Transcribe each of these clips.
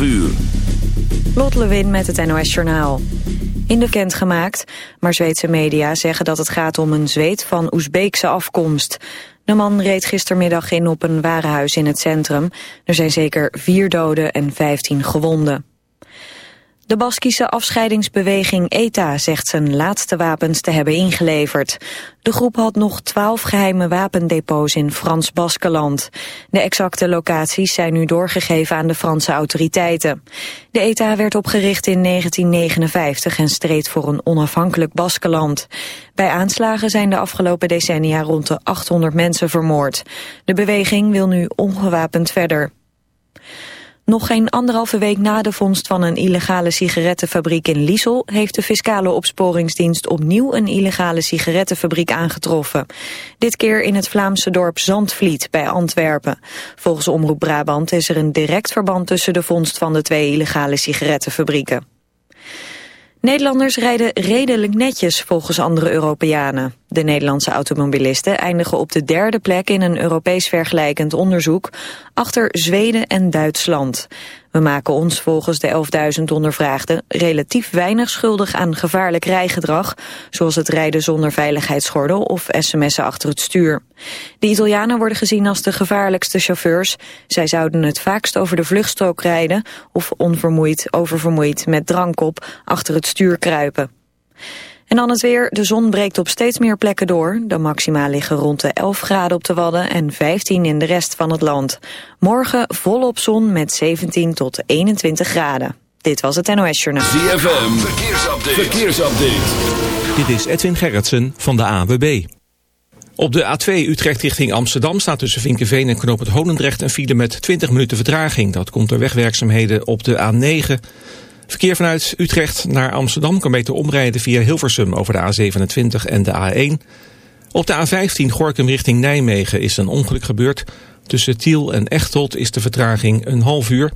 12 uur. Lot Lewin met het NOS Journaal. In de kent gemaakt, maar Zweedse media zeggen dat het gaat om een Zweed van Oezbeekse afkomst. De man reed gistermiddag in op een warenhuis in het centrum. Er zijn zeker vier doden en 15 gewonden. De Baskische afscheidingsbeweging ETA zegt zijn laatste wapens te hebben ingeleverd. De groep had nog twaalf geheime wapendepots in Frans Baskeland. De exacte locaties zijn nu doorgegeven aan de Franse autoriteiten. De ETA werd opgericht in 1959 en streed voor een onafhankelijk Baskeland. Bij aanslagen zijn de afgelopen decennia rond de 800 mensen vermoord. De beweging wil nu ongewapend verder. Nog geen anderhalve week na de vondst van een illegale sigarettenfabriek in Liesel... heeft de fiscale opsporingsdienst opnieuw een illegale sigarettenfabriek aangetroffen. Dit keer in het Vlaamse dorp Zandvliet bij Antwerpen. Volgens Omroep Brabant is er een direct verband tussen de vondst van de twee illegale sigarettenfabrieken. Nederlanders rijden redelijk netjes volgens andere Europeanen. De Nederlandse automobilisten eindigen op de derde plek in een Europees vergelijkend onderzoek achter Zweden en Duitsland. We maken ons volgens de 11.000 ondervraagden relatief weinig schuldig aan gevaarlijk rijgedrag, zoals het rijden zonder veiligheidsgordel of sms'en achter het stuur. De Italianen worden gezien als de gevaarlijkste chauffeurs. Zij zouden het vaakst over de vluchtstrook rijden of onvermoeid, oververmoeid met drank op achter het stuur kruipen. En dan het weer. De zon breekt op steeds meer plekken door. De maxima liggen rond de 11 graden op de Wadden en 15 in de rest van het land. Morgen volop zon met 17 tot 21 graden. Dit was het NOS Journaal. ZFM, verkeersupdate. verkeersupdate. Dit is Edwin Gerritsen van de AWB. Op de A2 Utrecht richting Amsterdam staat tussen Vinkenveen en Knoop het Honendrecht een file met 20 minuten vertraging. Dat komt door wegwerkzaamheden op de A9... Verkeer vanuit Utrecht naar Amsterdam kan beter omrijden via Hilversum over de A27 en de A1. Op de A15 Gorkum richting Nijmegen is een ongeluk gebeurd. Tussen Tiel en Echteld is de vertraging een half uur.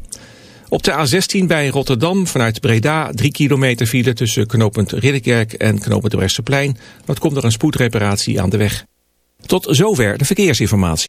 Op de A16 bij Rotterdam vanuit Breda 3 kilometer file tussen knooppunt Ridderkerk en knooppunt Bresseplein. Dat komt door een spoedreparatie aan de weg. Tot zover de verkeersinformatie.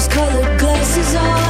those colored glasses on.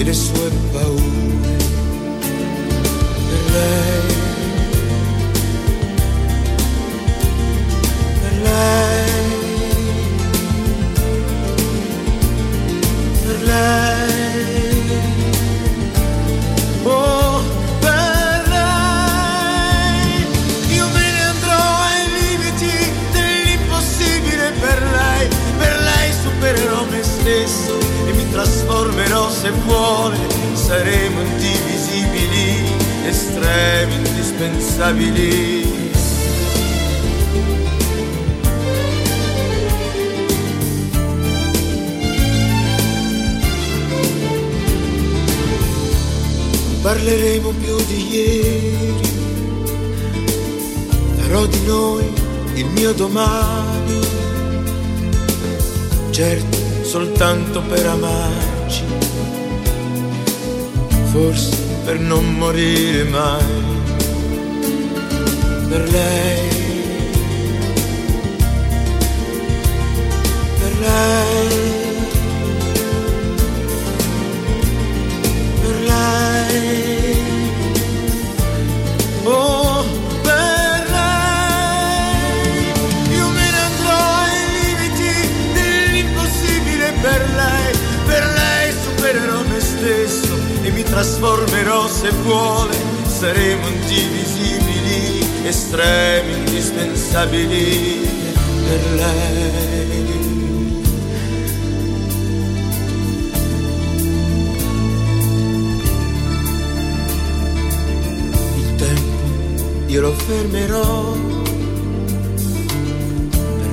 it is swept away.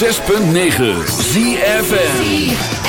106.9 ZFN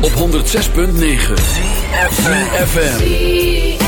Op 106.9 FM.